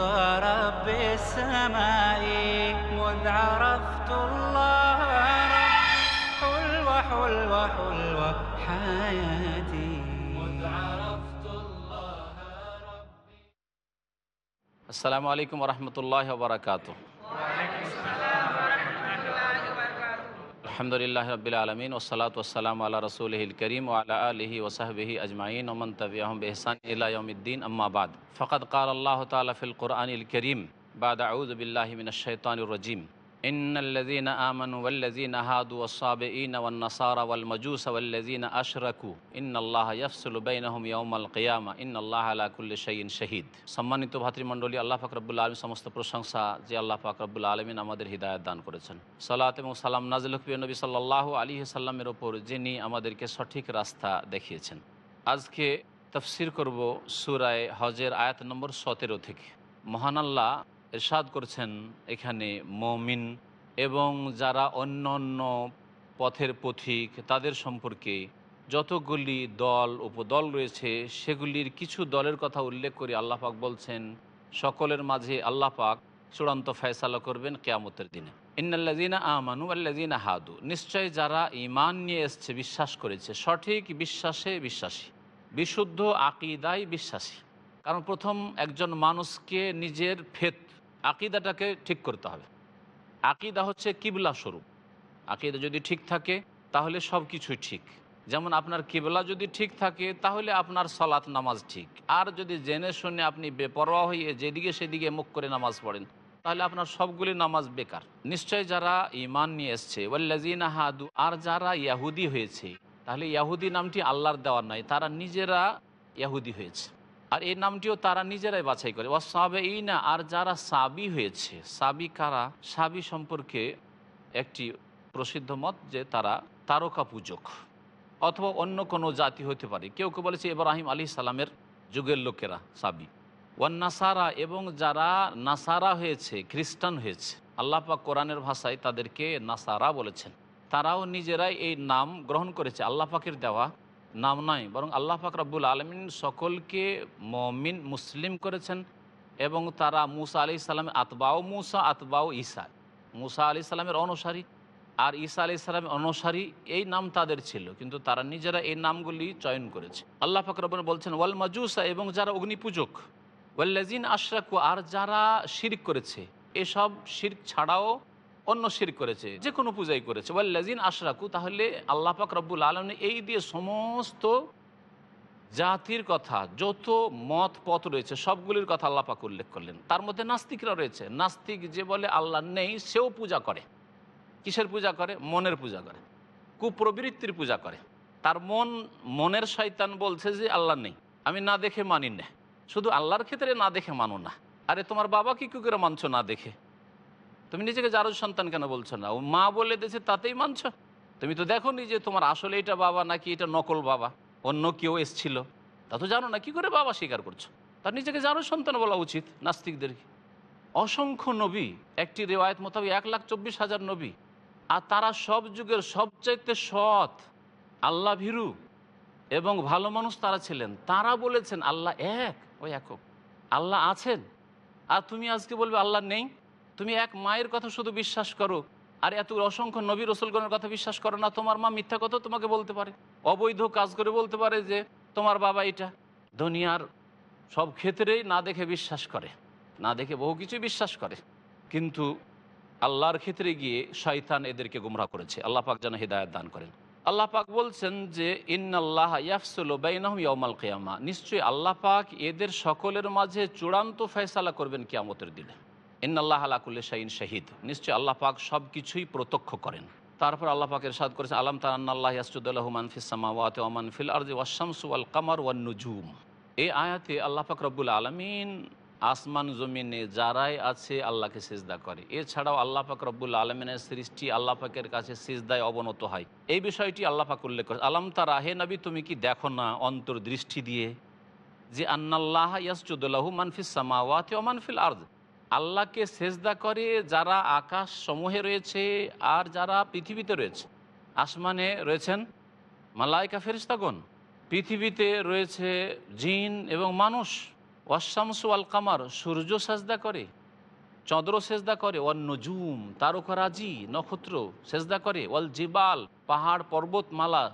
رضا رب مذ عرفت الله رب حلوة حلوة حلوة حياتي. السلام عليكم ورحمة الله وبركاته. وعليكم السلام. আলহামদুলিল্লাহ রবিল আলমিন ওসলাত ওসালাম আল্লাহ রসুলহিল করিম আলা আলহি ওসাহবিহি আজমাইন ওমন তবিয়াহম বেহসান ইলামদ্দিন আম্মাবাদ ফকত কাল আল্লাহ তালা ফিল কোরআন ইল করিম বাদ আউদ বিল্লাহ মিনশান রজিম إن الذين آمنوا والذين هادوا والصابئين والنصارى والمجوس والذين أشركوا إن الله يفصل بينهم يوم القيامة إن الله على كل شيء شهيد সম্মানিত ভাতৃমণ্ডলী আল্লাহ ফাকরবুল্লা আলম সমস্ত প্রশংসা যে আল্লাহ ফাকরবুল্লা আলমিন আমাদের হৃদায়ত দান করেছেন সালাত এবং সালাম নাজিল হকবি নবী সাল্লাহ আলী সাল্লামের ওপর যিনি আমাদেরকে সঠিক রাস্তা দেখিয়েছেন আজকে তফসির করব সুরায় হজের আয়াত নম্বর সতেরো থেকে মহান আল্লাহ এরশাদ করছেন এখানে মমিন এবং যারা অন্য অন্য পথের পথিক, তাদের সম্পর্কে যতগুলি দল, উপদল রয়েছে, সেগুলির কিছু দলের কথা উল্লেখ করে আল্লাহ পাক বলছেন, সকলের মাঝে আল্লাহ পাক চূড়ান্ত ফয়সালা করবেন কেয়ামতের দিনে। ইন্নাল্লাজিনা আমানু আল্লাজিনা হাদু, নিশ্চয় যারা ইমান নিয়ে এসছে, বিশ্বাস করেছে, সঠিক বিশ্বাসে বিশ্বাসী, বিশুদ্ধ আকিদায় বিশ্বাসী। কারণ প্রথম একজন মানুষকে নিজের ফেত আকিদাটাকে ঠিক করতে হবে। আকিদা হচ্ছে কিবলা স্বরূপ। আকিদা যদি ঠিক থাকে, তাহলে সব কিছুই ঠিক। যেমন আপনার কিবলা যদি ঠিক থাকে, তাহলে আপনার সলাৎ নামাজ ঠিক। আর যদি জেনে শুনে আপনি বেপরোয়া হয়ে যেদিকে সেদিকে মুখ করে নামাজ পড়েন, তাহলে আপনার সবগুলি নামাজ বেকার। নিশ্চয় যারা ইমান নিয়ে এসছে হাদু, আর যারা ইয়াহুদি হয়েছে, তাহলে ইয়াহুদি নামটি আল্লাহর দেওয়ার নয়, তারা নিজেরা ইয়াহুদি হয়েছে। আর এই নামটিও তারা নিজেরাই বাছাই করে। ওয়াসাবে এই না আর যারা সাবি হয়েছে, সাবি কারা? সাবি সম্পর্কে একটি প্রসিদ্ধ মত যে তারা তারকা পূজক অথবা অন্য কোনো জাতি হতে পারে। কেউ কেউ বলেছে ইব্রাহিম আলী সালামের যুগের লোকেরা সাবি। ওয়ান নাসারা এবং যারা নাসারা হয়েছে, খ্রিস্টান হয়েছে, আল্লাহ পাক কোরআনের ভাষায় তাদেরকে নাসারা বলেছেন। তারাও নিজেরাই এই নাম গ্রহণ করেছে। আল্লাহ পাকের দেওয়া নাম নয় বরং আল্লাহ পাক রব্বুল আলমিন সকলকে মমিন, মুসলিম করেছেন এবং তারা মুসা আলি সাল্লামের আতবাও মুসা আতবাও ঈসা। মুসা আলি সাল্লামের অনুসারী আর ঈসা আলি সাল্লামের অনুসারী এই নাম তাদের ছিল, কিন্তু তারা নিজেরা এই নামগুলি চয়ন করেছে। আল্লাহ পাক রব্বুল বলছেন, ওয়াল মাজুসা এবং যারা অগ্নিপূজক ওয়াল্লাজিন আশরাকু আর যারা শিরিক করেছে, এসব শির ছাড়াও অন্য শির করেছে যে কোনো পূজাই করেছে। ওয়াল্লাজিন আশরাকু, তাহলে আল্লাহ পাক রব্বুল আলম এই দিয়ে সমস্ত জাতির কথা, যত মত পথ রয়েছে, সবগুলির কথা আল্লাহ পাক উল্লেখ করলেন। তার মধ্যে নাস্তিকরা রয়েছে। নাস্তিক যে বলে আল্লাহ নেই, সেও পূজা করে। কিসের পূজা করে? মনের পূজা করে। কুপ্রবৃত্তির পূজা করে। তার মন, মনের শয়তান বলছে যে আল্লাহ নেই। আমি না দেখে মানি না। শুধু আল্লাহর ক্ষেত্রে না দেখে মানো না। আরে তোমার বাবা কি করে মানছো না দেখে? তুমি নিজেকে যারো সন্তান কেন বলছো না? ও মা বলে দিয়েছে, তাতেই মানছ? তুমি তো দেখো নি যে তোমার আসলে এটা বাবা নাকি এটা নকল বাবা, অন্য কেউ এসছিল। তা তো জানো না, কি করে বাবা স্বীকার করছ? তার নিজেকে যারো সন্তান বলা উচিত নাস্তিকদেরকে। অসংখ্য নবী, একটি রেওয়ায়ত মোতাবেক এক লাখ চব্বিশ হাজার নবী। আর তারা সব যুগের সবচাইতে সৎ, আল্লাহ ভীরু এবং ভালো মানুষ তারা ছিলেন। তারা বলেছেন, আল্লাহ এক ওই একক। আল্লাহ আছেন। আর তুমি আজকে বলবে, আল্লাহ নেই। তুমি এক মায়ের কথা শুধু বিশ্বাস করো, আর এত অসংখ্য নবী রসুলগণের কথা বিশ্বাস করো না, তোমার মা মিথ্যা কথা তোমাকে বলতে পারে। অবৈধ কাজ করে বলতে পারে যে, তোমার বাবা এটা। দুনিয়ার সব ক্ষেত্রেই না দেখে বিশ্বাস করে, না দেখে বহু কিছু বিশ্বাস করে। কিন্তু আল্লাহর ক্ষেত্রে গিয়ে শয়তান এদেরকে গুমরা করেছে। আল্লাহ পাক যেন হৃদায়ত দান করেন। আল্লাহ পাক বলছেন যে, ইন্নাল্লাহ ইয়াফসুল ইয়াউমাল কিয়ামা। নিশ্চয়ই আল্লাহ পাক এদের সকলের মাঝে চূড়ান্ত ফয়সালা করবেন কিয়ামতের দিনে। ইন্নাল্লাহ আলাকুল্লি শাহিন শাহিদ। নিশ্চয়ই আল্লাহ পাক সব কিছুই প্রত্যক্ষ করেন। তারপর আল্লাহ পাকের সাদ করেছেন, আলম তান্নাল্লাহ ইয়াসুদুল্লাহ মানফিস সামাওয়াত ওয়ামান ফিল আরজি ওয়াশামসু ওয়াল কামার ওয়ান নুজুম। এই আয়াতে আল্লাহ পাক রব্বুল আলমিন আসমান, জমিনে যারাই আছে আল্লাহকে সিজদা করে। এছাড়াও আল্লাহ পাক রব্বুল আলমিনের সৃষ্টি আল্লাহ পাকের কাছে সিজদায় অবনত হয়। এই বিষয়টি আল্লাহ পাক উল্লেখ করে আলাম তারা, হে নবী, তুমি কি দেখো না অন্তর্দৃষ্টি দিয়ে যে আন্নাল্লাহ ইয়াসজুদুল্লাহু মানফিস সামাওয়াতি ও মানফিল আর্দ? আল্লাহকে সেজদা করে যারা আকাশ সমূহে রয়েছে আর যারা পৃথিবীতে রয়েছে। আসমানে রয়েছেন মালাইকা ফেরিস্তাগণ পৃথিবীতে রয়েছে জিন এবং মানুষ। ওয়াসামসু আল কামার সূর্য সেজদা করে, চন্দ্র সেজদা করে ওয়াল নজুম তারকারাজি, নক্ষত্র সেজদা করে ওয়াল জিবাল পাহাড়, পর্বতমালা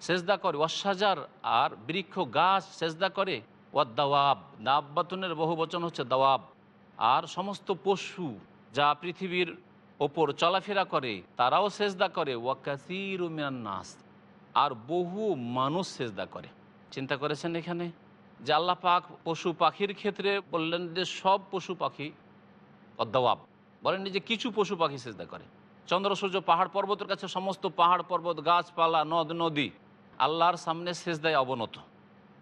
সেজদা করে ওয়াসাজার আর বৃক্ষ, গাছ সেজদা করে ওয়াদ দাওয়াব দাব্বাতনের বহু বচন হচ্ছে দাওয়াব। আর সমস্ত পশু যা পৃথিবীর ওপর চলাফেরা করে, তারাও সেজদা করে। ওয়াকাসির নাস। আর বহু মানুষ সেজদা করে। চিন্তা করেছেন এখানে? যে আল্লাহ পাক পশু পাখির ক্ষেত্রে বললেন যে সব পশু পাখি অদ্দাওয়াব বলেন যে কিছু পশু পাখি সেজদা করে। চন্দ্র, সূর্য, পাহাড় পর্বতের কাছে সমস্ত পাহাড় পর্বত, গাছপালা, নদ, নদী আল্লাহর সামনে সেজদায় অবনত।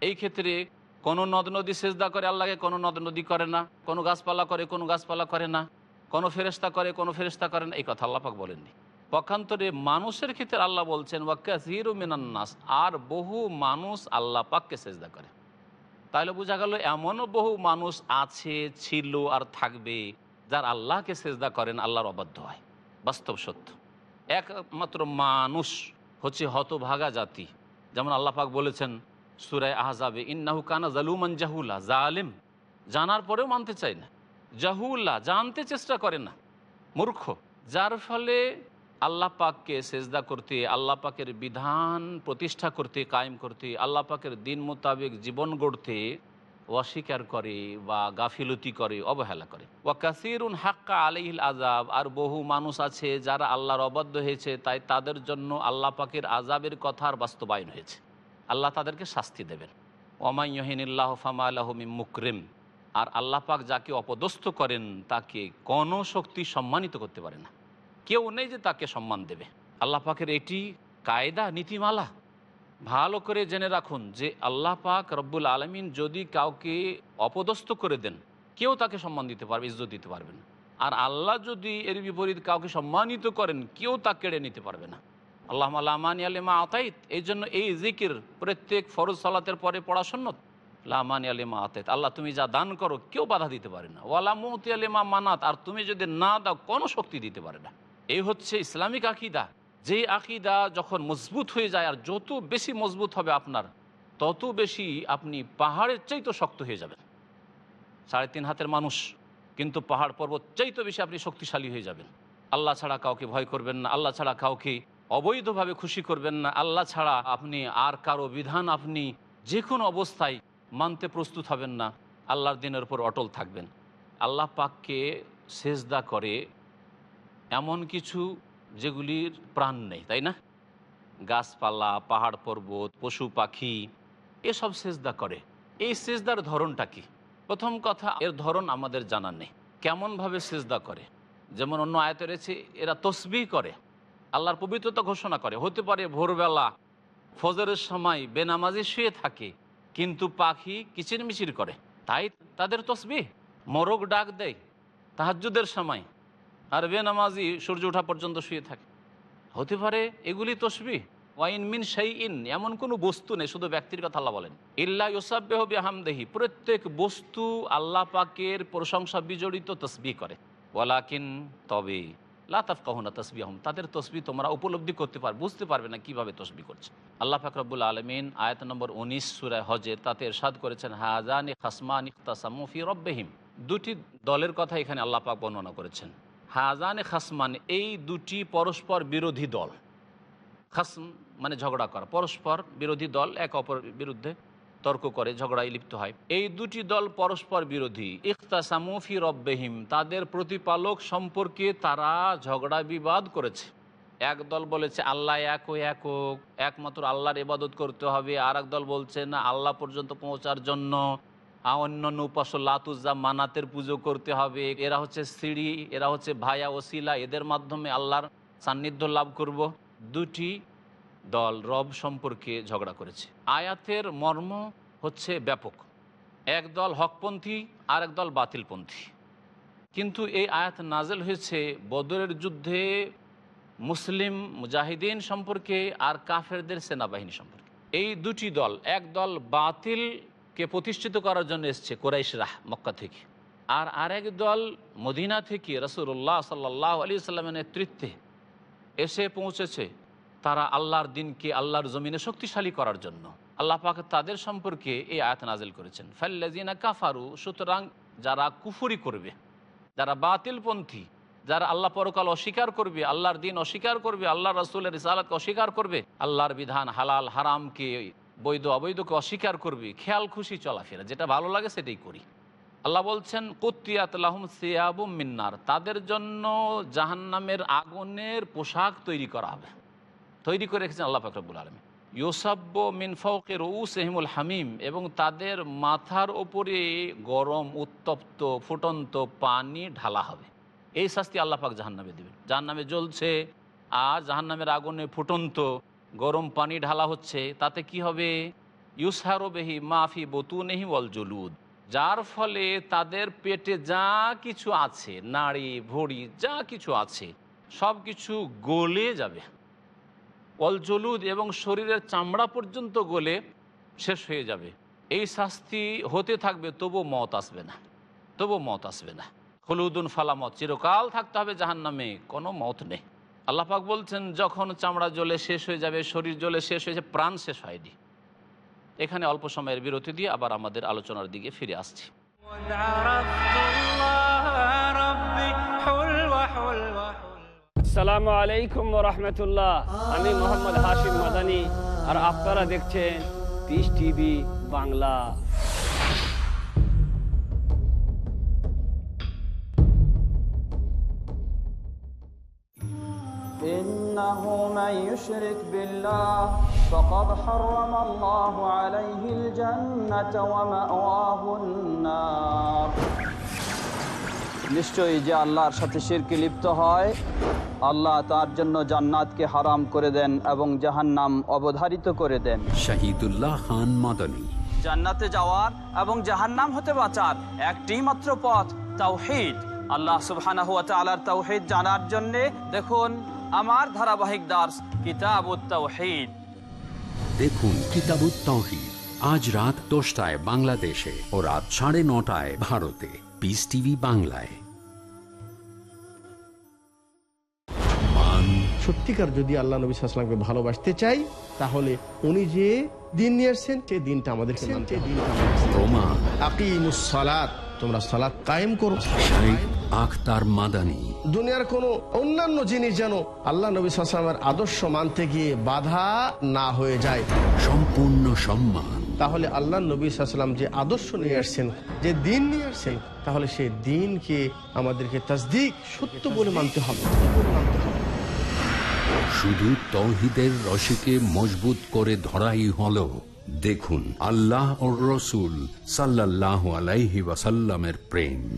এই ক্ষেত্রে কোনো নদ নদী সেজদা করে আল্লাহকে, কোনো নদ নদী করে না, কোনো গাছপালা করে, কোনো গাছপালা করে না, কোনো ফেরেস্তা করে, কোনো ফেরেস্তা করে না, এই কথা আল্লাহ পাক বলেননি। পক্ষান্তরে মানুষের ক্ষেত্রে আল্লাহ বলছেন ওয়াক্কাসিরু মিনান্নাস আর বহু মানুষ আল্লাহ পাককে সেজদা করে। তাহলে বোঝা গেল এমনও বহু মানুষ আছে, ছিল আর থাকবে, যার আল্লাহকে সেজদা করেন, আল্লাহর অবাধ্য হয়। বাস্তব সত্য। একমাত্র মানুষ হচ্ছে হতভাগা জাতি। যেমন আল্লাহ পাক বলেছেন সুরায় আহজাবে, ইন্নাহু কানা জালুমান জাহুলা, জালেম। জানার পরেও মানতে চায় না। জাহুল্লা জানতে চেষ্টা করে না। মূর্খ। যার ফলে আল্লাহ পাককে সেজদা করতে, আল্লাহ পাকের বিধান প্রতিষ্ঠা করতে, কায়েম করতে, আল্লাহ পাকের দিন মোতাবেক জীবন গড়তে অস্বীকার করে বা গাফিলতি করে, অবহেলা করে। ওয়া কাসিরুন হাক্কা আলাইহিল আজাব আর বহু মানুষ আছে যারা আল্লাহর অবাধ্য হয়েছে, তাই তাদের জন্য আল্লাহ পাকের আজাবের কথার বাস্তবায়ন হয়েছে। আল্লাহ তাদেরকে শাস্তি দেবেন। ওমাইহিনিল্লাহ ফামা আল্লাহমি মুকরিম। আর আল্লাহ পাক যাকে অপদস্থ করেন, তাকে কোনো শক্তি সম্মানিত করতে পারে না। কেউ নেই যে তাকে সম্মান দেবে। আল্লাহ পাকের এটি কায়দা, নীতিমালা। ভালো করে জেনে রাখুন যে আল্লাহ পাক রব্বুল আলমিন যদি কাউকে অপদস্থ করে দেন, কেউ তাকে সম্মান দিতে পারবে, ইজ্জত দিতে পারবে না। আর আল্লাহ যদি এর বিপরীত কাউকে সম্মানিত করেন, কেউ তা কেড়ে নিতে পারবে না। আল্লাহ লামানি আলিমা আতাইত। এই জন্য এই জিকির প্রত্যেক ফরজ সালাতের পরে পড়া সন্ন্যত লামানি আলিমা আতাইত। আল্লাহ, তুমি যা দান করো, কেউ বাধা দিতে পারে না। ওয়ালা মতি আলিমা মানাত। আর তুমি যদি না দাও, কোনো শক্তি দিতে পারে না। এই হচ্ছে ইসলামিক আকিদা। যেই আকিদা যখন মজবুত হয়ে যায়, আর যত বেশি মজবুত হবে আপনার, তত বেশি আপনি পাহাড়ের চাইতে শক্ত হয়ে যাবেন। সাড়ে তিন হাতের মানুষ, কিন্তু পাহাড় পর্বত চাইতে বেশি আপনি শক্তিশালী হয়ে যাবেন। আল্লাহ ছাড়া কাউকে ভয় করবেন না। আল্লাহ ছাড়া কাউকে অবৈধভাবে খুশি করবেন না। আল্লাহ ছাড়া আপনি আর কারও বিধান আপনি যে কোনো অবস্থায় মানতে প্রস্তুত হবেন না। আল্লাহর দিনের উপর অটল থাকবেন। আল্লাহ পাককে সেজদা করে এমন কিছু যেগুলির প্রাণ নেই, তাই না? গাছপালা, পাহাড় পর্বত, পশু পাখি, এসব সেজদা করে। এই সেজদার ধরনটা কি? প্রথম কথা, এর ধরন আমাদের জানা নেই। কেমনভাবে সেজদা করে? যেমন অন্য আয়তে রয়েছে, এরা তসবি করে। আল্লাহর পবিত্রতা ঘোষণা করে। হতে পারে ভোরবেলা ফজরের সময় বেনামাজি শুয়ে থাকে, কিন্তু পাখি কিচিরমিচির করে। তাই তাদের তসবি মরক ডাক দেয় তাহাজুদের সময়, আর বেনামাজি সূর্য ওঠা পর্যন্ত শুয়ে থাকে। হতে পারে এগুলি তসবি ওয়াইন মিন সেই ইন এমন কোনো বস্তু নেই, শুধু ব্যক্তির কথা আল্লাহ বলেন। ইল্লা ইউসাবেহ বেহামদেহি, প্রত্যেক বস্তু আল্লাহ পাকের প্রশংসা বিজড়িত তসবি করে। ওয়ালাকিন তবে লাতাফ কাহুনা তসবি আহম তাদের তসবি তোমরা উপলব্ধি করতে পার, বুঝতে পারবে না কীভাবে তসবি করছে। আল্লাহ ফাকরাবুল আলমিন আয়াত নম্বর উনিশ সুরায় হজে তাতে এরশাদ করেছেন হাজানি খাসমান ইখতাসামুফি রব্বেহিম। দুটি দলের কথা এখানে আল্লাহ পাক বর্ণনা করেছেন। হাজানে খাসমান, এই দুটি পরস্পর বিরোধী দল। খাসম মানে ঝগড়া করা, পরস্পর বিরোধী দল, এক অপর বিরুদ্ধে তর্ক করে, ঝগড়ায় লিপ্ত হয়। এই দুটি দল পরস্পর বিরোধী। ইখতাসামুফি রব্বেহিম, তাদের প্রতিপালক সম্পর্কে তারা ঝগড়া বিবাদ করেছে। এক দল বলেছে, আল্লাহ এক ও একক একমাত্র আল্লাহর ইবাদত করতে হবে। আর দল বলছে, না, আল্লাহ পর্যন্ত পৌঁছার জন্য অন্য উপাস্য লাতুজা মানাতের পুজো করতে হবে। এরা হচ্ছে সিঁড়ি, এরা হচ্ছে ভায়া ওসিলা। এদের মাধ্যমে আল্লাহর সান্নিধ্য লাভ করব। দুটি দল রব সম্পর্কে ঝগড়া করেছে। আয়াতের মর্ম হচ্ছে ব্যাপক। একদল হকপন্থী আর একদল বাতিলপন্থী। কিন্তু এই আয়াত নাজেল হয়েছে বদরের যুদ্ধে মুসলিম মুজাহিদিন সম্পর্কে আর কাফেরদের সেনাবাহিনী সম্পর্কে। এই দুটি দল, এক দল বাতিলকে প্রতিষ্ঠিত করার জন্য এসছে কোরাইশরাহ মক্কা থেকে। আর আরেক দল মদিনা থেকে রসুল্লাহ সাল্লাহ আলী সাল্লামের নেতৃত্বে এসে পৌঁছেছে। তারা আল্লাহর দিনকে আল্লাহর জমিনে শক্তিশালী করার জন্য। আল্লাহ পাক তাদের সম্পর্কে এই আয়াত নাজেল করেছেন। ফাল্লাজিনা কাফারু, সুতরাং যারা কুফুরি করবে, যারা বাতিলপন্থী, যারা আল্লাহ পরকাল অস্বীকার করবে, আল্লাহর দিন অস্বীকার করবে, আল্লাহ রসুলের রিসালাতকে অস্বীকার করবে, আল্লাহর বিধান হালাল, হারামকে, বৈধ, অবৈধকে অস্বীকার করবে, খেয়াল, খুশি, চলাফেরা, যেটা ভালো লাগে সেটাই করি। আল্লাহ বলছেন, কুত্তিয়াত লাহুম সিয়াবু মিন্নার তাদের জন্য জাহান্নামের আগুনের পোশাক তৈরি করা হবে। তৈরি করে রেখেছেন আল্লাহ ফাকরাবুল আলমী ইউসাব্য মিনফাউকে রউস এহিমুল হামিম এবং তাদের মাথার ওপরে গরম, উত্তপ্ত, ফুটন্ত পানি ঢালা হবে। এই শাস্তি আল্লাহ পাক জাহান্নামে দেবেন। জাহান্নামে জ্বলছে আর জাহান্নামের আগুনে ফুটন্ত গরম পানি ঢালা হচ্ছে। তাতে কি হবে? ইউসারো বেহি মাফি বতুনেহি ওয়াল জলুদ। যার ফলে তাদের পেটে যা কিছু আছে, নাড়ি, ভড়ি, যা কিছু আছে সব কিছু গলে যাবে। অলজলুদ এবং শরীরের চামড়া পর্যন্ত গলে শেষ হয়ে যাবে। এই শাস্তি হতে থাকবে তবু মত আসবে না। তবু মত আসবে না। হলুদুন ফালামত চিরকাল থাকতে হবে জাহান নামে কোনো মত নেই। আল্লাপাক বলছেন, যখন চামড়া জ্বলে শেষ হয়ে যাবে, শরীর জ্বলে শেষ হয়েছে প্রাণ শেষ হয়নি। এখানে অল্প সময়ের বিরতি দিয়ে আবার আমাদের আলোচনার দিকে ফিরে আসছি। আসসালামু আলাইকুম রহমতুল্লাহ আমি মোহাম্মদ হাশিম মাদানি আর আপনারা দেখছেন পিস টিভি বাংলা إنه من يشرك بالله فقد حرم الله عليه الجنة ومأواه النار নিশ্চয়ই যে আল্লাহর সাথে শিরকে লিপ্ত হয় আল্লাহ তার জন্য জান্নাতকে হারাম করে দেন এবং জাহান্নাম অবধারিত করে দেন। শহীদুল্লাহ খান মাদানী। জান্নাতে যাওয়ার এবং জাহান্নাম হতে বাঁচার একটি মাত্র পথ তাওহীদ। আল্লাহ সুবহানাহু ওয়া তাআলার তাওহীদ জানার জন্য দেখুন আমার ধারাবাহিক দাস কিতাবুত তাওহীদ। দেখুন কিতাবুত তৌহিদ আজ রাত দশটায় বাংলাদেশে ও রাত সাড়ে নটায় ভারতে। পিস টিভি বাংলায় মান সত্যিকার যদি আল্লাহ নবী সাল্লামকে ভালোবাসতে চাই তাহলে উনি যে দিন নিয়ে এসছেন সেই দিনটা আমাদের তোমরা সালাদ কায়েম করো। আখতার মাদানী। দুনিয়ার কোনো অন্যান্য জিনিস যেন আল্লাহ নবী সাল্লামের আদর্শ মানতে গিয়ে বাধা না হয়ে যায়। সম্পূর্ণ সম্মান। তাহলে আল্লাহ নবী সাল্লাম যে আদর্শ নিয়ে আসছেন যে দিন নিয়ে আসছেন তাহলে সেই দিনকে আমাদেরকে তাসদিক সত্য বলে মানতে হবে। মানতে হবে শুধু তৌহিদের রশিকে মজবুত করে ধরাই হলো। দেখুন আল্লাহ ও রসুল সাল্লাহ আলাইহি ওয়াসাল্লামের প্রেম।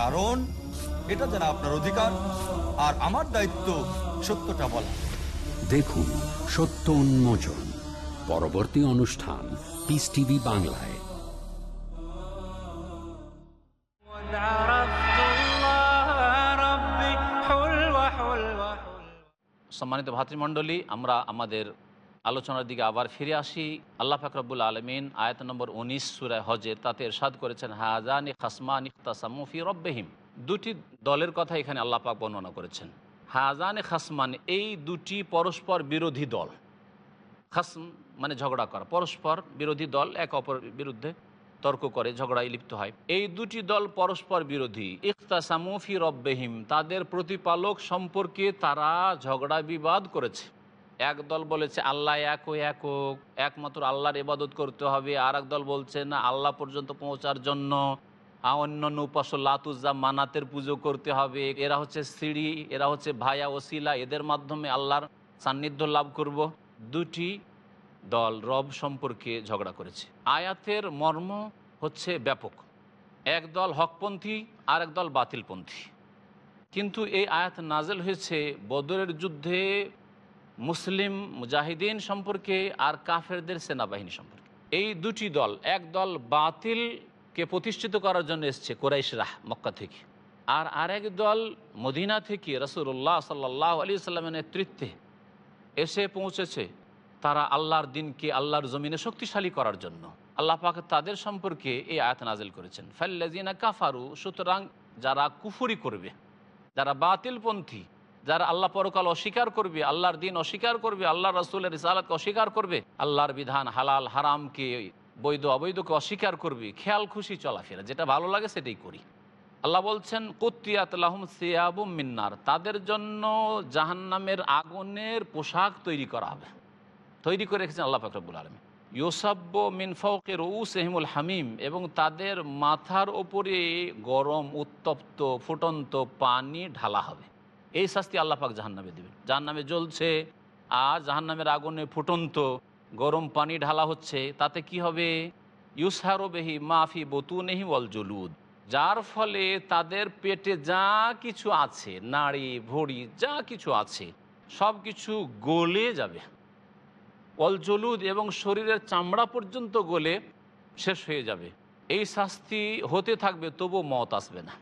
কারণ এটা জানা আপনার অধিকার আর আমার দায়িত্ব সত্যটা বলা। দেখুন সত্য উন্মোচন পরবর্তী অনুষ্ঠান পিস টিভি বাংলায়। সম্মানিত ভাতৃমণ্ডলী আমরা আমাদের আলোচনার দিকে আবার ফিরে আসি। আল্লাহ ফাকরাবুল আলমিন আয়াত নম্বর উনিশ সুরায় হজের তাতে এরশাদ করেছেন হাজানি খাসমান ইখতাসামুফি রব্বেহিম। দুটি দলের কথা এখানে আল্লাহ পাক বর্ণনা করেছেন। হাজানে খাসমান এই দুটি পরস্পর বিরোধী দল। খাসম মানে ঝগড়া করা। পরস্পর বিরোধী দল এক অপর বিরুদ্ধে তর্ক করে, ঝগড়ায় লিপ্ত হয়। এই দুটি দল পরস্পর বিরোধী। ইখতাসামুফি রব্বেহিম তাদের প্রতিপালক সম্পর্কে তারা ঝগড়া বিবাদ করেছে। এক দল বলেছে আল্লাহ এক ও এক হোক একমাত্র আল্লাহর ইবাদত করতে হবে, আর দল বলছে না, আল্লাহ পর্যন্ত পৌঁছার জন্য অন্যান্য উপাস্য লাতুজা মানাতের পুজো করতে হবে। এরা হচ্ছে সিঁড়ি, এরা হচ্ছে ভায়া ওসিলা, এদের মাধ্যমে আল্লাহর সান্নিধ্য লাভ করব। দুটি দল রব সম্পর্কে ঝগড়া করেছে। আয়াতের মর্ম হচ্ছে ব্যাপক। এক দল হকপন্থী, আর এক দল বাতিলপন্থী। কিন্তু এই আয়াত নাজেল হয়েছে বদরের যুদ্ধে মুসলিম মুজাহিদিন সম্পর্কে আর কাফেরদের সেনাবাহিনী সম্পর্কে। এই দুটি দল, এক দল বাতিলকে প্রতিষ্ঠিত করার জন্য এসছে কোরাইশরাহ মক্কা থেকে। আর আরেক দল মদিনা থেকে রসুল্লাহ সাল্লাহ আলী সাল্লামের নেতৃত্বে এসে পৌঁছেছে তারা আল্লাহর দিনকে আল্লাহর জমিনে শক্তিশালী করার জন্য। আল্লাহ পাক তাদের সম্পর্কে এই আয়াত নাজিল করেছেন ফাল্লাজিনা কাফারু, সুতরাং যারা কুফুরি করবে, যারা বাতিলপন্থী যারা আল্লাহ পরকাল অস্বীকার করবে, আল্লাহর দিন অস্বীকার করবে, আল্লাহ রসুলের রিসালাতকে অস্বীকার করবে, আল্লাহর বিধান হালাল, হারামকে, বৈধ, অবৈধকে অস্বীকার করবে, খেয়াল, খুশি, চলাফেরা, যেটা ভালো লাগে সেটাই করি। আল্লাহ বলছেন, কুত্তিয়াত লাহুম সিয়াবু মিন্নার, তাদের জন্য জাহান্নামের আগুনের পোশাক তৈরি করা হবে। তৈরি করে রেখেছেন আল্লাহ ফাকরাবুল আলম ইউসাব্য মিন ফৌকে রউস এহিমুল হামিম, এবং তাদের মাথার ওপরে গরম, উত্তপ্ত, ফুটন্ত পানি ঢালা হবে। এই শাস্তি আল্লাহ পাক জাহান্নামে দেবেন। জাহান্নামে জ্বলছে, আর জাহান্নামের আগুনে ফুটন্ত, গরম পানি ঢালা হচ্ছে, তাতে কি হবে? ইউসারো বেহি মাফি বতুনেহি ওয়াল জলুদ। যার ফলে তাদের পেটে যা কিছু আছে, নাড়ি, ভড়ি, যা কিছু আছে সব কিছু গলে যাবে। অলজলুদ এবং শরীরের চামড়া পর্যন্ত গলে শেষ হয়ে যাবে। এই শাস্তি হতে থাকবে তবু মত আসবে না।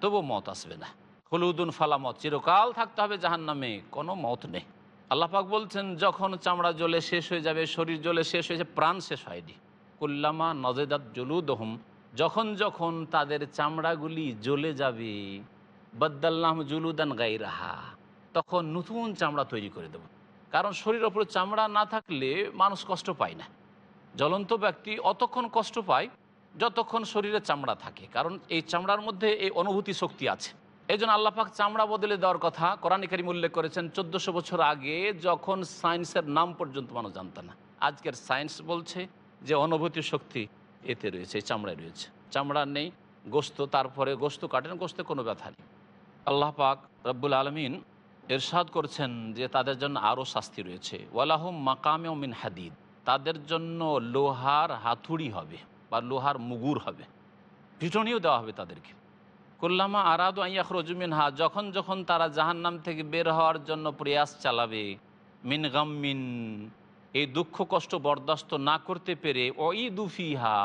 তবু মত আসবে না। হলুদুন ফালামত চিরকাল থাকতে হবে জাহান নামে কোনো মত নেই। আল্লাপাক বলছেন, যখন চামড়া জ্বলে শেষ হয়ে যাবে, শরীর জ্বলে শেষ হয়ে হয়েছে প্রাণ শেষ হয়নি। কুল্লামা নজেদাত জলুদহম, যখন যখন তাদের চামড়াগুলি জ্বলে যাবে বদ্দাল্লাম জুলুদান গাই রাহা তখন নতুন চামড়া তৈরি করে দেব। কারণ শরীর ওপরে চামড়া না থাকলে মানুষ কষ্ট পায় না। জ্বলন্ত ব্যক্তি অতক্ষণ কষ্ট পায়, যতক্ষণ শরীরে চামড়া থাকে। কারণ এই চামড়ার মধ্যে এই অনুভূতি শক্তি আছে। এই জন্য আল্লাপাক চামড়া বদলে দেওয়ার কথা কোরআন কারিম উল্লেখ করেছেন, চোদ্দশো বছর আগে যখন সায়েন্সের নাম পর্যন্ত মানুষ জানত না। আজকের সায়েন্স বলছে যে অনুভূতি শক্তি এতে রয়েছে চামড়ায় রয়েছে। চামড়া নেই, গোস্ত, তারপরে গোস্ত কাটেন গোস্তে কোনো ব্যথা নেই। আল্লাহ পাক রব্বুল আলমিন এরশাদ করছেন যে তাদের জন্য আরও শাস্তি রয়েছে। ওয়ালাহুম মাকামে মিন হাদিদ, তাদের জন্য লোহার হাতুড়ি হবে বা লোহার মুগুর হবে। পিটনিও দেওয়া হবে তাদেরকে। কুল্লামা আরাদু আইয়াখ রজুমিন হা যখন যখন তারা জাহান্নাম থেকে বের হওয়ার জন্য প্রয়াস চালাবে, মিন গাম্মিন, এই দুঃখ কষ্ট বরদাস্ত না করতে পেরে ওই দুফিহা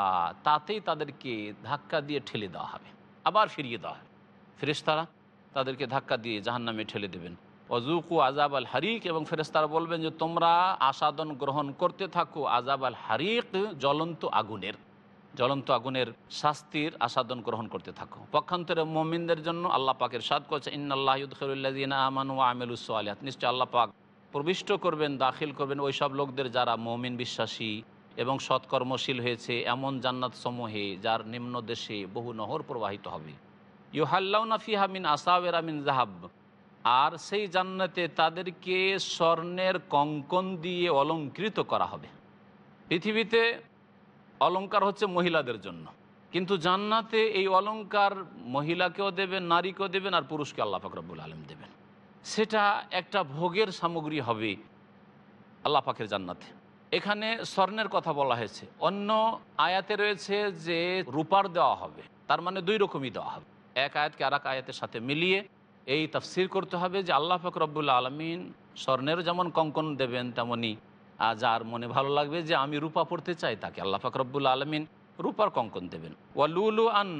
তাতেই তাদেরকে ধাক্কা দিয়ে ঠেলে দেওয়া হবে, আবার ফিরিয়ে দেওয়া হবে। ফেরেশতারা তাদেরকে ধাক্কা দিয়ে জাহান্নামে ঠেলে দেবেন। অজুকু আজাব আল হারিক, এবং ফেরেস্তারা বলবেন যে, তোমরা আসাদন গ্রহণ করতে থাকো আজাব আল হারিক জ্বলন্ত আগুনের। জ্বলন্ত আগুনের শাস্তির আসাদন গ্রহণ করতে থাকো। পক্ষান্তরে মমিনদের জন্য আল্লাহ পাকের সাদ করছে ইন্নআল্লাহুদ্দিন আমান ও নিশ্চয় আল্লাহ পাক প্রবিষ্ট করবেন, দাখিল করবেন ওই সব লোকদের যারা মমিন বিশ্বাসী এবং সৎকর্মশীল হয়েছে এমন জান্নাত সমূহে যার নিম্ন দেশে বহু নহর প্রবাহিত হবে। ইউহাল্লাউনা ফিহা মিন আসাওয়েরা মিন জাহাব আর সেই জান্নাতে তাদেরকে স্বর্ণের কঙ্কন দিয়ে অলঙ্কৃত করা হবে। পৃথিবীতে অলংকার হচ্ছে মহিলাদের জন্য। কিন্তু জান্নাতে এই অলঙ্কার মহিলাকেও দেবেন, নারীকেও দেবেন আর পুরুষকে আল্লাহ ফাকরাবুল আলম দেবেন। সেটা একটা ভোগের সামগ্রী হবে আল্লাহ পাকের জান্নাতে। এখানে স্বর্ণের কথা বলা হয়েছে। অন্য আয়াতে রয়েছে যে রূপার দেওয়া হবে, তার মানে দুই রকমই দেওয়া হবে। এক আয়াতকে আর আয়াতের সাথে মিলিয়ে এই তাফসির করতে হবে যে আল্লাহ ফকরবুল্লা আলমিন স্বর্ণের যেমন কঙ্কন দেবেন তেমনই যার মনে ভালো লাগবে যে আমি রূপা পড়তে চাই তাকে। আল্লাহ ফকরবুল্লা আলমিন রূপার কঙ্কন দেবেন। ওয়া লুলু আন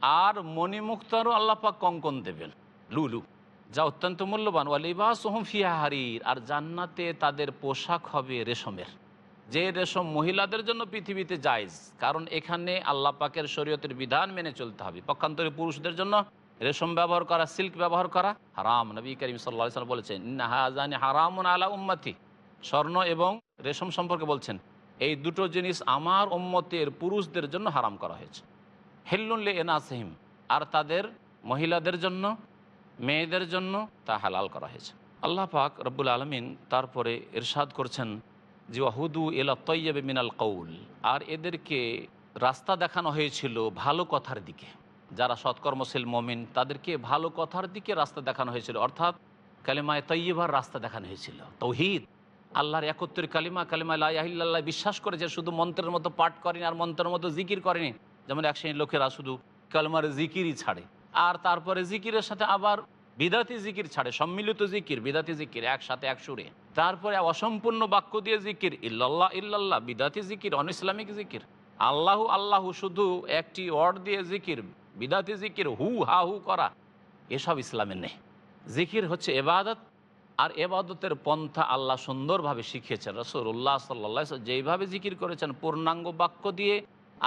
আর মণিমুক্তারও আল্লাহ পাক কঙ্কন দেবেন। লুলু, যা অত্যন্ত মূল্যবান। ওয়ালিবা সোহম ফিয়া হারির, আর জান্নাতে তাদের পোশাক হবে রেশমের। যে রেশম মহিলাদের জন্য পৃথিবীতে জায়জ, কারণ এখানে আল্লাহ পাকের শরীয়তের বিধান মেনে চলতে হবে। পক্ষান্তরে পুরুষদের জন্য রেশম ব্যবহার করা, সিল্ক ব্যবহার করা হারাম। নবী করিম সাল্লা বলেছেন হাজানি হারামুন আলা উম্মাতি। স্বর্ণ এবং রেশম সম্পর্কে বলছেন, এই দুটো জিনিস আমার উম্মতের পুরুষদের জন্য হারাম করা হয়েছে। হেল্লুল্লে এনাসহিম, আর তাদের মহিলাদের জন্য, মেয়েদের জন্য তা হালাল করা হয়েছে। আল্লাহ পাক রব্বুল আলমিন তারপরে এরশাদ করছেন, যে ওয়াহুদু এলা তৈয়বে মিনাল কৌল আর এদেরকে রাস্তা দেখানো হয়েছিল ভালো কথার দিকে। যারা সৎকর্মশীল মমিন, তাদেরকে ভালো কথার দিকে রাস্তা দেখানো হয়েছিল। অর্থাৎ কালিমায় তৈয়বার রাস্তা দেখানো হয়েছিল। তৌহিদ আল্লাহর একত্রের কালিমা কালিমা লাহিল্লাহ বিশ্বাস করে যে শুধু মন্ত্রের মতো পাঠ করেনি আর মন্ত্রের মতো জিকির করেনি। যেমন এক শ্রেণির লোকেরা শুধু কালমার জিকিরই ছাড়ে। আর তারপরে জিকিরের সাথে আবার বিদাতি জিকির ছাড়ে, সম্মিলিত জিকির, বিদাতি জিকির, একসাথে এক সুরে। তারপরে অসম্পূর্ণ বাক্য দিয়ে জিকির, ইল্লাল্লাহ ইল্লাল্লাহ, বিদাতি জিকির অন ইসলামিক জিকির। আল্লাহু আল্লাহু শুধু একটি ওয়ার্ড দিয়ে জিকির, বিদাতি জিকির, হু, হা, হু করা। এসব ইসলামের নেই। জিকির হচ্ছে এবাদত আর এবাদতের পন্থা আল্লাহ সুন্দরভাবে শিখিয়েছেন। রসুল্লাহ সাল্লা যেইভাবে জিকির করেছেন, পূর্ণাঙ্গ বাক্য দিয়ে,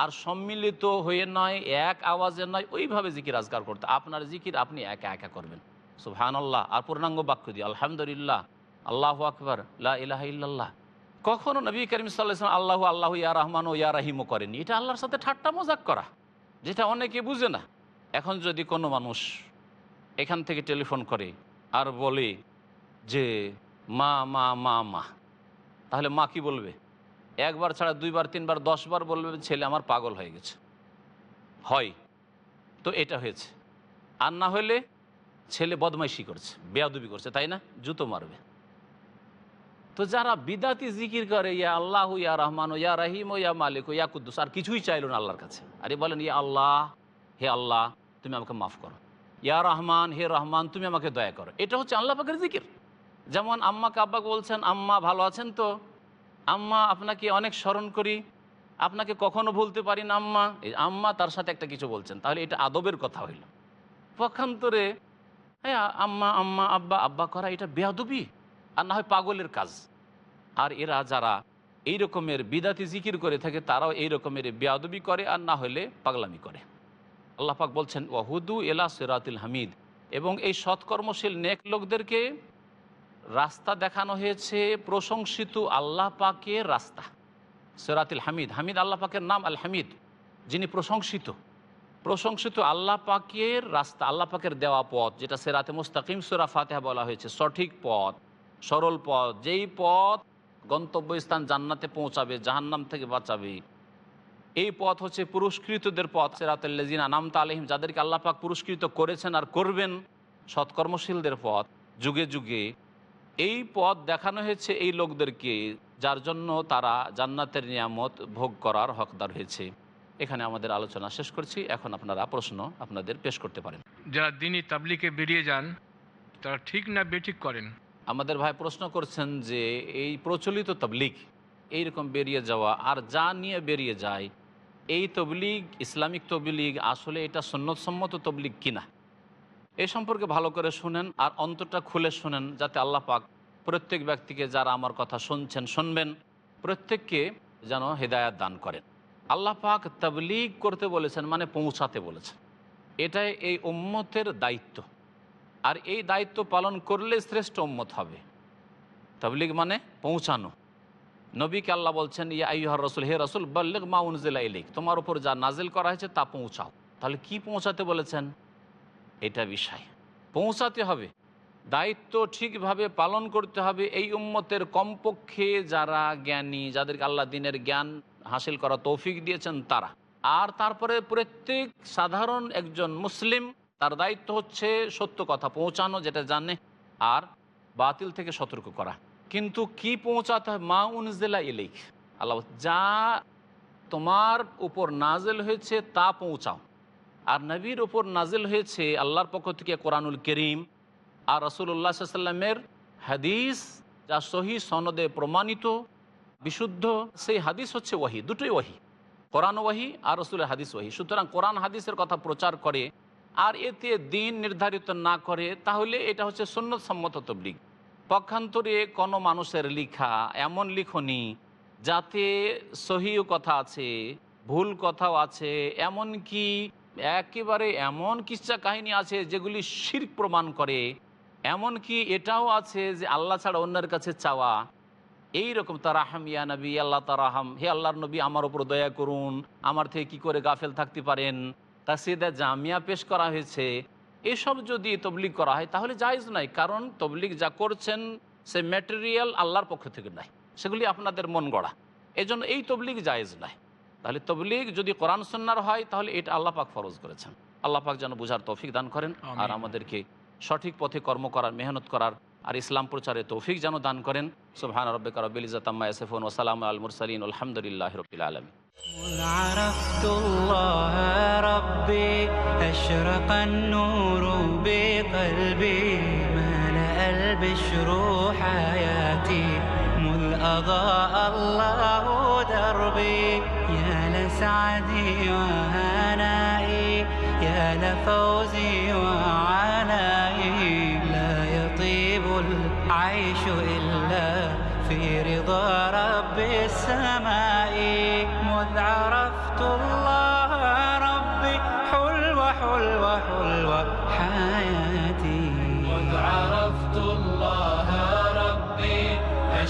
আর সম্মিলিত হয়ে নয়, এক আওয়াজে নয়, ওইভাবে জিকির আজগার করতে। আপনার জিকির আপনি একা একা করবেন। সুহান আল্লাহ আর পূর্ণাঙ্গ বাক্য দিয়ে, আলহামদুলিল্লাহ, আল্লাহ আকবর, লা ইলাহা ইল্লাল্লাহ। কখনো নবী করিম সাল্লাহ আল্লাহ আল্লাহ ইয়া রহমান ও ইয়া রাহিমও করেনি এটা আল্লাহর সাথে ঠাট্টা মজাক করা, যেটা অনেকে বুঝে না। এখন যদি কোনো মানুষ এখান থেকে টেলিফোন করে আর বলে যে মা মা মা মা। তাহলে মা কি বলবে? একবার ছাড়া দুইবার, তিনবার, দশবার বলবে, ছেলে আমার পাগল হয়ে গেছে। হয়। তো এটা হয়েছে। আর না হলে ছেলে বদমাইশি করছে, বেয়াদুবি করছে, তাই না? জুতো মারবে। তো যারা বিদাতি জিকির করে, ইয়া আল্লাহ, ইয়া রহমান, ইয়া রাহিম, ইয়া মালিক, ইয়া কুদ্দুস, আর কিছুই চাইল না আল্লাহর কাছে। আরে বলেন, ইয়া আল্লাহ, হে আল্লাহ, তুমি আমাকে মাফ করো। ইয়া রহমান, হে রহমান, তুমি আমাকে দয়া করো। এটা হচ্ছে আল্লাহ পাকের জিকির। যেমন আম্মাকে আব্বাকে বলছেন, আম্মা ভালো আছেন তো? আম্মা, আপনাকে অনেক স্মরণ করি। আপনাকে কখনো ভুলতে পারি না, আম্মা। এই আম্মা তার সাথে একটা কিছু বলছেন, তাহলে এটা আদবের কথা হইল। পক্ষান্তরে হ্যাঁ আম্মা আম্মা, আব্বা আব্বা করা এটা বেয়াদবি আর না হয় পাগলের কাজ। আর এরা যারা এই রকমের বিদাতি জিকির করে থাকে, তারাও এই রকমের বেয়াদবি করে আর না হলে পাগলামি করে। আল্লাহ পাক বলছেন ওয়াহুদু এলা সিরাতুল হামিদ। এবং এই সৎকর্মশীল নেক লোকদেরকে রাস্তা দেখানো হয়েছে, প্রশংসিত আল্লাহ পাকের রাস্তা। সেরাতিল হামিদ। হামিদ আল্লাহ পাকের নাম আল হামিদ, যিনি প্রশংসিত। প্রশংসিত আল্লাহ পাকের রাস্তা, আল্লাহ পাকের দেওয়া পথ, যেটা সেরাতে মুস্তাকিম সুরা ফাতেহা বলা হয়েছে, সঠিক পথ, সরল পথ। যেই পথ গন্তব্যস্থান জান্নাতে পৌঁছাবে, জাহান্নাম থেকে বাঁচাবে। এই পথ হচ্ছে পুরস্কৃতদের পথ। সেরাতুল্লাজিনা নামতা আলহিম যাদেরকে আল্লাহ পাক পুরস্কৃত করেছেন আর করবেন, সৎকর্মশীলদের পথ। যুগে যুগে এই পথ দেখানো হয়েছে এই লোকদেরকে যার জন্য তারা জান্নাতের নিয়ামত ভোগ করার হকদার হয়েছে। এখানে আমাদের আলোচনা শেষ করছি। এখন আপনারা প্রশ্ন আপনাদের পেশ করতে পারেন। যারা দিনই তাবলিকে বেরিয়ে যান তারা ঠিক না বেঠিক করেন। আমাদের ভাই প্রশ্ন করছেন যে এই প্রচলিত তবলিগ এইরকম বেরিয়ে যাওয়া আর যা নিয়ে বেরিয়ে যায় এই তবলিগ ইসলামিক তবলিগ আসলে এটা সন্ন্যতসম্মত তবলিগ কিনা? এই সম্পর্কে ভালো করে শুনেন আর অন্তরটা খুলে শুনেন যাতে আল্লাহ পাক প্রত্যেক ব্যক্তিকে যারা আমার কথা শুনছেন, শুনবেন, প্রত্যেককে যেন হেদায়াত দান করেন। আল্লাহ পাক তাবলিগ করতে বলেছেন মানে পৌঁছাতে বলেছেন। এটাই এই উম্মতের দায়িত্ব। আর এই দায়িত্ব পালন করলে শ্রেষ্ঠ উম্মত হবে। তবলিগ মানে পৌঁছানো। নবীকে আল্লাহ বলছেন, ইয়া আইহার রসুল, হে রসুল, বল্লেগ মা উনজিলা ইলিক তোমার উপর যা নাজিল করা হয়েছে তা পৌঁছাও। তাহলে কি পৌঁছাতে বলেছেন? এটা বিষয়। পৌঁছাতে হবে। দায়িত্ব ঠিকভাবে পালন করতে হবে এই উম্মতের কমপক্ষে যারা জ্ঞানী, যাদেরকে আল্লাহ দিনের জ্ঞান হাসিল করা তৌফিক দিয়েছেন তারা। আর তারপরে প্রত্যেক সাধারণ একজন মুসলিম তার দায়িত্ব হচ্ছে সত্য কথা পৌঁছানো, যেটা জানে, আর বাতিল থেকে সতর্ক করা। কিন্তু কি পৌঁছাতে হয় মা উনজেলা ইলেক আল্লাহ যা তোমার উপর নাজেল হয়েছে তা পৌঁছাও। আর নবীর ওপর নাজিল হয়েছে আল্লাহর পক্ষ থেকে কোরআনুল করিম। আর রসুল্লাহ সাল্লামের হাদিস, যা সহি সনদে প্রমাণিত, বিশুদ্ধ, সেই হাদিস হচ্ছে ওয়াহি, দুটোই ওয়াহি। কোরআন ওয়াহি আর রসুলের হাদিস ওয়াহি। সুতরাং কোরআন হাদিসের কথা প্রচার করে আর এতে দিন নির্ধারিত না করে, তাহলে এটা হচ্ছে সুন্নত সম্মত তবলিগ। পক্ষান্তরে কোনো মানুষের লিখা এমন লিখনি যাতে সহিও কথা আছে, ভুল কথাও আছে এমন কি একেবারে এমন কিচ্ছা কাহিনী আছে যেগুলি শির প্রমাণ করে এমন কি এটাও আছে যে আল্লাহ ছাড়া অন্যের কাছে চাওয়া। এই রকম তারাহাম, ইয়া নবী, আল্লাহ তারাহাম, হে আল্লাহর নবী, আমার উপর দয়া করুন, আমার থেকে কি করে গাফেল থাকতে পারেন? তা সেদা জামিয়া পেশ করা হয়েছে। এসব যদি তবলিগ করা হয়, তাহলে জায়জ নাই কারণ তবলিগ যা করছেন, সে ম্যাটেরিয়াল আল্লাহর পক্ষ থেকে নাই। সেগুলি আপনাদের মন গড়া। এজন্য এই তবলিগ জায়েজ নাই তাহলে তবলিগ যদি কোরআন সন্ন্যার হয় তাহলে এটা আল্লাহ পাক ফরজ করেছেন আল্লাহ পাক যেন বুঝার তৌফিক দান করেন আর আমাদেরকে সঠিক পথে কর্ম করার মেহনত করার আর ইসলাম প্রচারে তৌফিক যেন দান করেন সুবহান রব্বিকা রব্বিল ইজ্জাতাম্মা ইয়াসিফুন ওয়া সালামু আল মুরসালিন আলহামদুলিল্লাহি রাব্বিল আলামিন مذ عرفت الله ربي أشرق النور بقلبي ملأ البشر حياتي مذ أضاء الله دربي. يا لسعدي وهنائي يا لفوزي وعنائي لا يطيب العيش إلا في رضا رب السماء.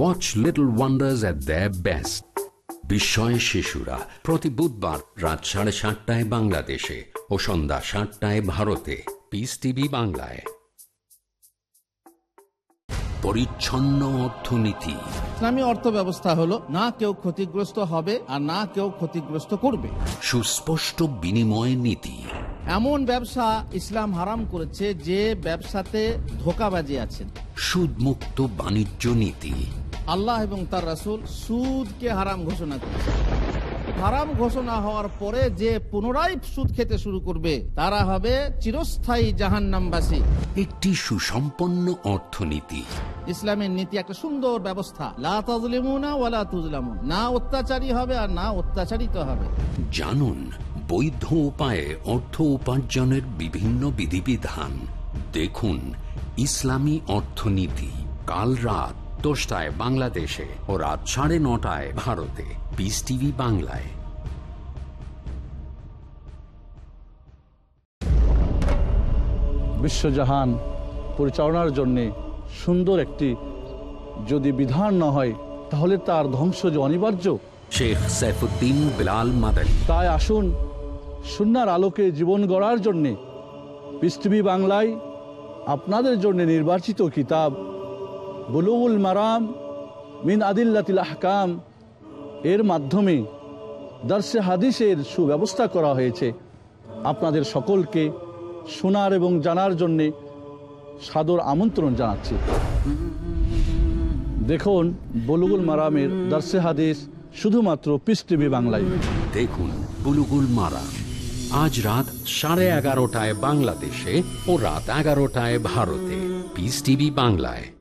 Watch little wonders at the best বিস্ময় শিশুরা প্রতি বুধবার রাত সাড়ে সাতটায় বাংলাদেশে ও সন্ধ্যা সাতটায় ভারতে। পিস টিভি বাংলায়। পরিচ্ছন্ন অর্থনীতি। ইসলামী অর্থ ব্যবস্থা হলো না কেউ ক্ষতিগ্রস্ত হবে আর না কেউ ক্ষতিগ্রস্ত করবে। সুস্পষ্ট বিনিময় নীতি। এমন ব্যবসা ইসলাম হারাম করেছে যে ব্যবসাতে ধোকাবাজি আছে। সুদমুক্ত বাণিজ্য নীতি। আল্লাহ এবং তার রাসূল সুদকে হারাম ঘোষণা করেছে হারাম ঘোষণা হওয়ার পরে যে পুনরায় সুদ খেতে শুরু করবে তারা হবে চিরস্থায়ী জাহান্নামবাসী। একটি সুসম্পন্ন অর্থনীতি। ইসলামের নীতি একটা সুন্দর ব্যবস্থা। না অত্যাচারী হবে আর না অত্যাচারিত হবে। জানুন বৈধ উপায়ে অর্থ উপার্জনের বিভিন্ন বিধিবিধান। দেখুন ইসলামী অর্থনীতি। কাল রাত দশটায় বাংলাদেশে ও রাত সাড়ে নটায় ভারতে। পিস টিভি বাংলায়। বিশ্বজাহান পরিচালনার জন্যে সুন্দর একটি যদি বিধান না হয় তাহলে তার ধ্বংস যে অনিবার্য। শেখ সাইফুদ্দিন বিলাল মাদানী। তাই আসুন সুনার আলোকে জীবন গড়ার জন্যে। পৃথিবী বাংলায় আপনাদের জন্য নির্বাচিত কিতাব বুলুগুল মারাম মিন আদিল্লাতিল আহকাম, এর মাধ্যমে দার্সে হাদিসের সুব্যবস্থা করা হয়েছে। আপনাদের সকলকে শোনার এবং জানার জন্যে সাদর আমন্ত্রণ জানাচ্ছি। দেখুন, বলুগুল মারামের দার্সে হাদিস শুধুমাত্র পিস টিভি বাংলায়। দেখুন, বুলুগুল মারা আজ রাত সাড়ে এগারোটায় বাংলাদেশে ও রাত এগারোটায় ভারতে। পিস টিভি বাংলায়।